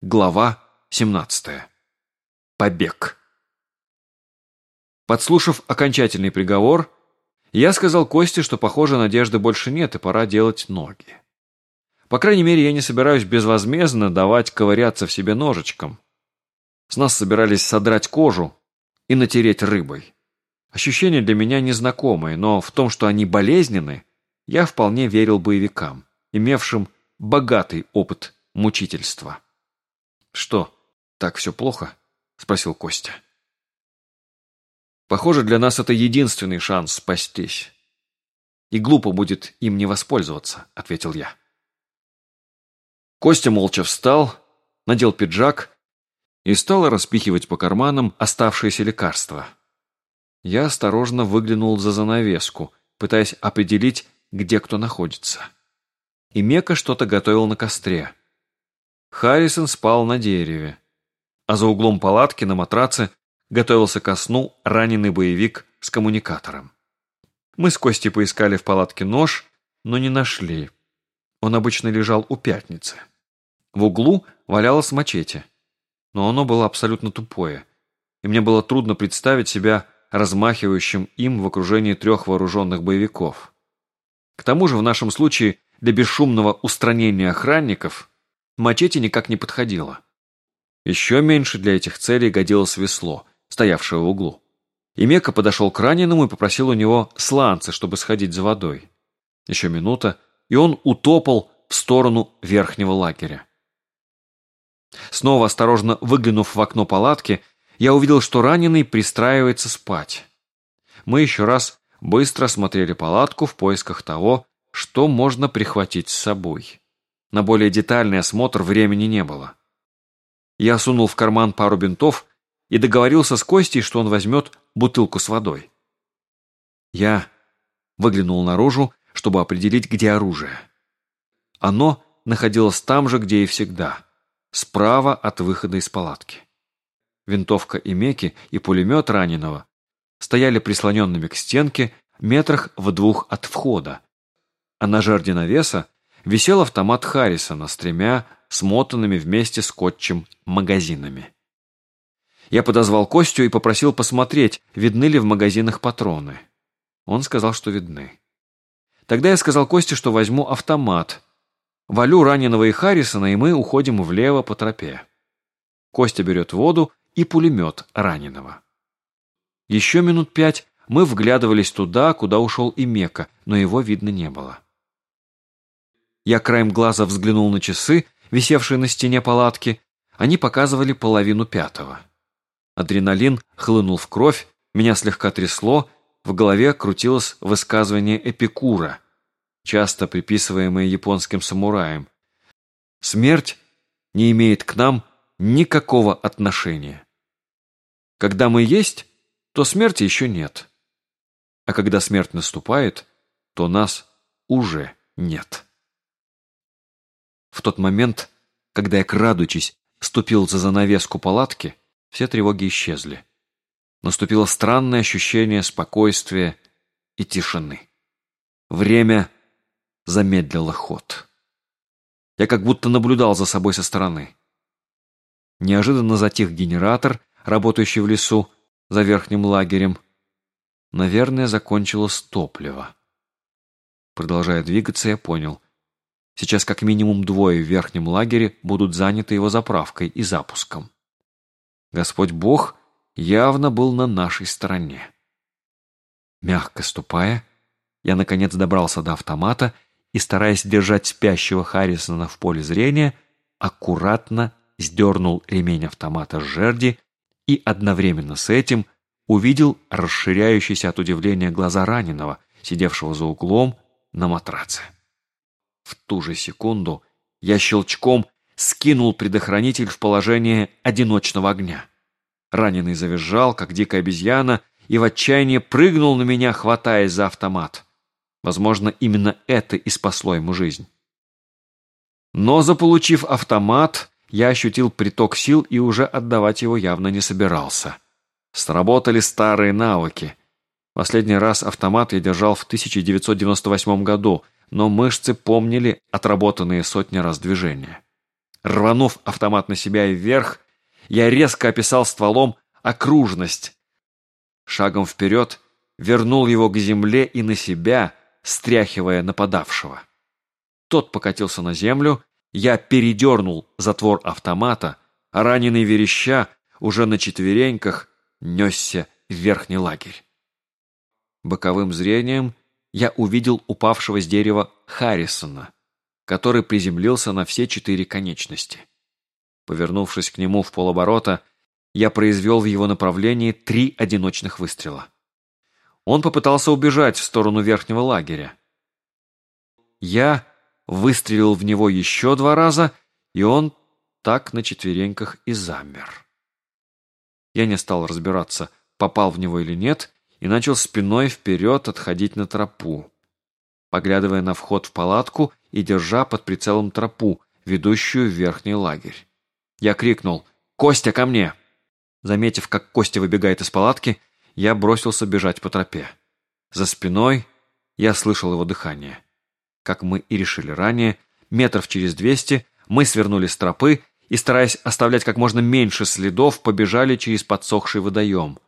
Глава 17. Побег. Подслушав окончательный приговор, я сказал Косте, что, похоже, надежды больше нет, и пора делать ноги. По крайней мере, я не собираюсь безвозмездно давать ковыряться в себе ножичком. С нас собирались содрать кожу и натереть рыбой. Ощущения для меня незнакомые, но в том, что они болезненны, я вполне верил боевикам, имевшим богатый опыт мучительства. «Что, так все плохо?» – спросил Костя. «Похоже, для нас это единственный шанс спастись. И глупо будет им не воспользоваться», – ответил я. Костя молча встал, надел пиджак и стал распихивать по карманам оставшиеся лекарства. Я осторожно выглянул за занавеску, пытаясь определить, где кто находится. И Мека что-то готовил на костре. Харрисон спал на дереве, а за углом палатки на матраце готовился ко сну раненый боевик с коммуникатором. Мы с Костей поискали в палатке нож, но не нашли. Он обычно лежал у пятницы. В углу валялось мачете, но оно было абсолютно тупое, и мне было трудно представить себя размахивающим им в окружении трех вооруженных боевиков. К тому же в нашем случае для бесшумного устранения охранников Мачете никак не подходило. Еще меньше для этих целей годилось весло, стоявшее в углу. И Мека подошел к раненому и попросил у него сланцы, чтобы сходить за водой. Еще минута, и он утопал в сторону верхнего лагеря. Снова осторожно выглянув в окно палатки, я увидел, что раненый пристраивается спать. Мы еще раз быстро осмотрели палатку в поисках того, что можно прихватить с собой. На более детальный осмотр времени не было. Я сунул в карман пару бинтов и договорился с Костей, что он возьмет бутылку с водой. Я выглянул наружу, чтобы определить, где оружие. Оно находилось там же, где и всегда, справа от выхода из палатки. Винтовка и меки и пулемет раненого стояли прислоненными к стенке метрах в двух от входа, а на жерди навеса висел автомат Харрисона с тремя смотанными вместе скотчем магазинами. Я подозвал Костю и попросил посмотреть, видны ли в магазинах патроны. Он сказал, что видны. Тогда я сказал Косте, что возьму автомат. Валю раненого и Харрисона, и мы уходим влево по тропе. Костя берет воду и пулемет раненого. Еще минут пять мы вглядывались туда, куда ушел и Мека, но его видно не было. Я краем глаза взглянул на часы, висевшие на стене палатки. Они показывали половину пятого. Адреналин хлынул в кровь, меня слегка трясло, в голове крутилось высказывание Эпикура, часто приписываемое японским самураем. «Смерть не имеет к нам никакого отношения. Когда мы есть, то смерти еще нет. А когда смерть наступает, то нас уже нет». В тот момент, когда я, крадучись, ступил за занавеску палатки, все тревоги исчезли. Наступило странное ощущение спокойствия и тишины. Время замедлило ход. Я как будто наблюдал за собой со стороны. Неожиданно затих генератор, работающий в лесу, за верхним лагерем. Наверное, закончилось топливо. Продолжая двигаться, я понял. Сейчас как минимум двое в верхнем лагере будут заняты его заправкой и запуском. Господь Бог явно был на нашей стороне. Мягко ступая, я наконец добрался до автомата и, стараясь держать спящего Харрисона в поле зрения, аккуратно сдернул ремень автомата с жерди и одновременно с этим увидел расширяющиеся от удивления глаза раненого, сидевшего за углом на матраце. В ту же секунду я щелчком скинул предохранитель в положение одиночного огня. Раненый завизжал, как дикая обезьяна, и в отчаянии прыгнул на меня, хватаясь за автомат. Возможно, именно это и спасло ему жизнь. Но, заполучив автомат, я ощутил приток сил и уже отдавать его явно не собирался. Сработали старые навыки. Последний раз автомат я держал в 1998 году – но мышцы помнили отработанные сотни раз движения. Рванув автомат на себя и вверх, я резко описал стволом окружность. Шагом вперед вернул его к земле и на себя, стряхивая нападавшего. Тот покатился на землю, я передернул затвор автомата, а раненый вереща уже на четвереньках несся в верхний лагерь. Боковым зрением я увидел упавшего с дерева Харрисона, который приземлился на все четыре конечности. Повернувшись к нему в полоборота, я произвел в его направлении три одиночных выстрела. Он попытался убежать в сторону верхнего лагеря. Я выстрелил в него еще два раза, и он так на четвереньках и замер. Я не стал разбираться, попал в него или нет, и начал спиной вперед отходить на тропу, поглядывая на вход в палатку и держа под прицелом тропу, ведущую в верхний лагерь. Я крикнул «Костя, ко мне!» Заметив, как Костя выбегает из палатки, я бросился бежать по тропе. За спиной я слышал его дыхание. Как мы и решили ранее, метров через двести мы свернули с тропы и, стараясь оставлять как можно меньше следов, побежали через подсохший водоем.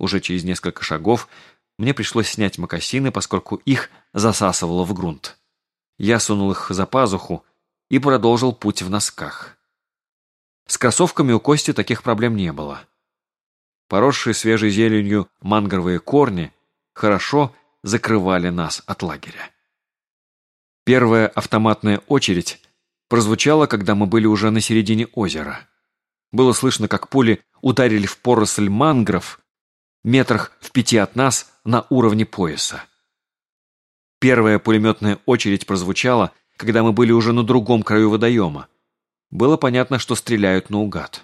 Уже через несколько шагов мне пришлось снять мокасины, поскольку их засасывало в грунт. Я сунул их за пазуху и продолжил путь в носках. С кроссовками у Кости таких проблем не было. Поросшие свежей зеленью мангровые корни хорошо закрывали нас от лагеря. Первая автоматная очередь прозвучала, когда мы были уже на середине озера. Было слышно, как пули ударили в поросль мангров метрах в пяти от нас на уровне пояса. Первая пулеметная очередь прозвучала, когда мы были уже на другом краю водоема. Было понятно, что стреляют наугад.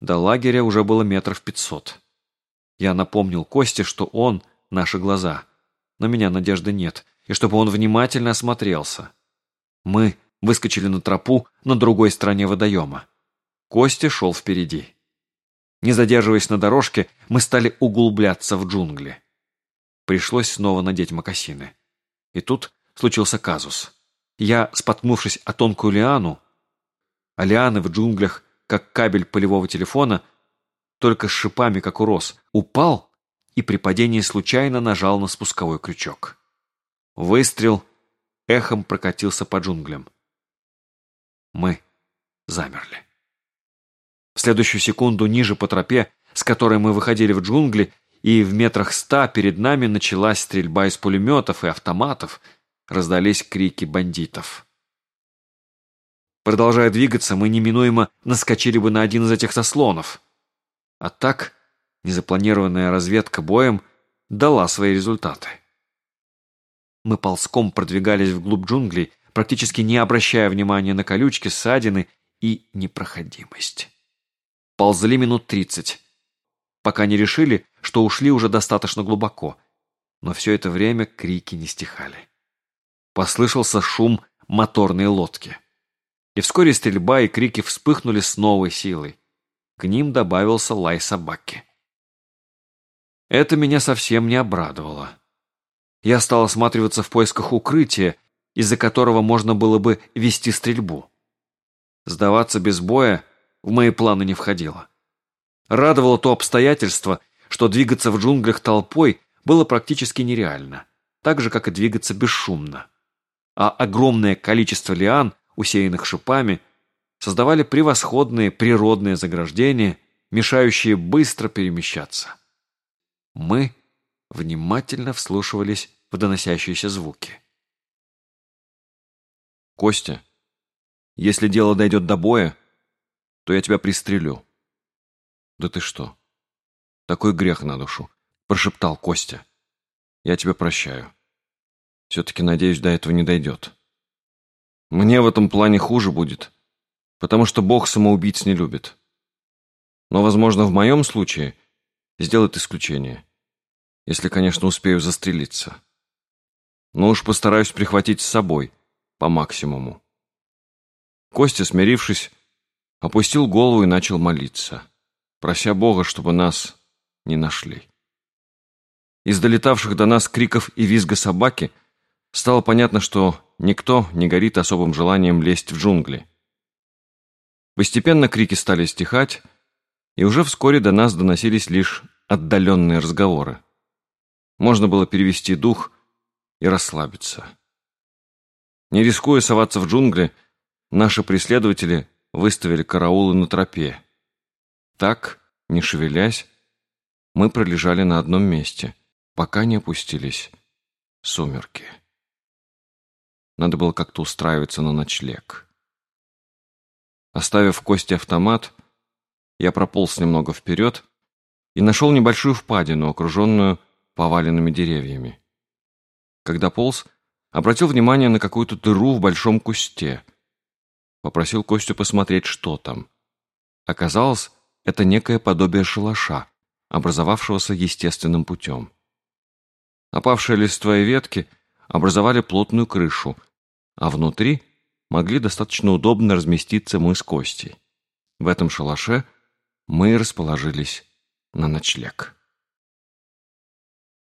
До лагеря уже было метров пятьсот. Я напомнил Косте, что он — наши глаза. Но меня надежды нет, и чтобы он внимательно осмотрелся. Мы выскочили на тропу на другой стороне водоема. Костя шел впереди. Не задерживаясь на дорожке, мы стали углубляться в джунгли. Пришлось снова надеть мокасины. И тут случился казус. Я, споткнувшись о тонкую лиану, а лианы в джунглях, как кабель полевого телефона, только с шипами, как у роз, упал и при падении случайно нажал на спусковой крючок. Выстрел эхом прокатился по джунглям. Мы замерли. В следующую секунду ниже по тропе, с которой мы выходили в джунгли, и в метрах ста перед нами началась стрельба из пулеметов и автоматов, раздались крики бандитов. Продолжая двигаться, мы неминуемо наскочили бы на один из этих заслонов. А так, незапланированная разведка боем дала свои результаты. Мы ползком продвигались вглубь джунглей, практически не обращая внимания на колючки, ссадины и непроходимость. Ползли минут тридцать, пока не решили, что ушли уже достаточно глубоко, но все это время крики не стихали. Послышался шум моторной лодки. И вскоре стрельба и крики вспыхнули с новой силой. К ним добавился лай собаки. Это меня совсем не обрадовало. Я стал осматриваться в поисках укрытия, из-за которого можно было бы вести стрельбу. Сдаваться без боя в мои планы не входило. Радовало то обстоятельство, что двигаться в джунглях толпой было практически нереально, так же, как и двигаться бесшумно. А огромное количество лиан усеянных шипами, создавали превосходные природные заграждения, мешающие быстро перемещаться. Мы внимательно вслушивались в доносящиеся звуки. «Костя, если дело дойдет до боя, то я тебя пристрелю». «Да ты что? Такой грех на душу», — прошептал Костя. «Я тебя прощаю. Все-таки, надеюсь, до этого не дойдет». Мне в этом плане хуже будет, потому что Бог самоубийц не любит. Но, возможно, в моем случае сделает исключение, если, конечно, успею застрелиться. Но уж постараюсь прихватить с собой по максимуму. Костя, смирившись, опустил голову и начал молиться, прося Бога, чтобы нас не нашли. Из долетавших до нас криков и визга собаки стало понятно, что Никто не горит особым желанием лезть в джунгли. Постепенно крики стали стихать, и уже вскоре до нас доносились лишь отдаленные разговоры. Можно было перевести дух и расслабиться. Не рискуя соваться в джунгли, наши преследователи выставили караулы на тропе. Так, не шевелясь, мы пролежали на одном месте, пока не опустились сумерки. Надо было как-то устраиваться на ночлег. Оставив в кости автомат, я прополз немного вперед и нашел небольшую впадину, окруженную поваленными деревьями. Когда полз, обратил внимание на какую-то дыру в большом кусте. Попросил Костю посмотреть, что там. Оказалось, это некое подобие шалаша, образовавшегося естественным путем. Опавшие листва и ветки образовали плотную крышу, а внутри могли достаточно удобно разместиться мы с Костей. В этом шалаше мы расположились на ночлег.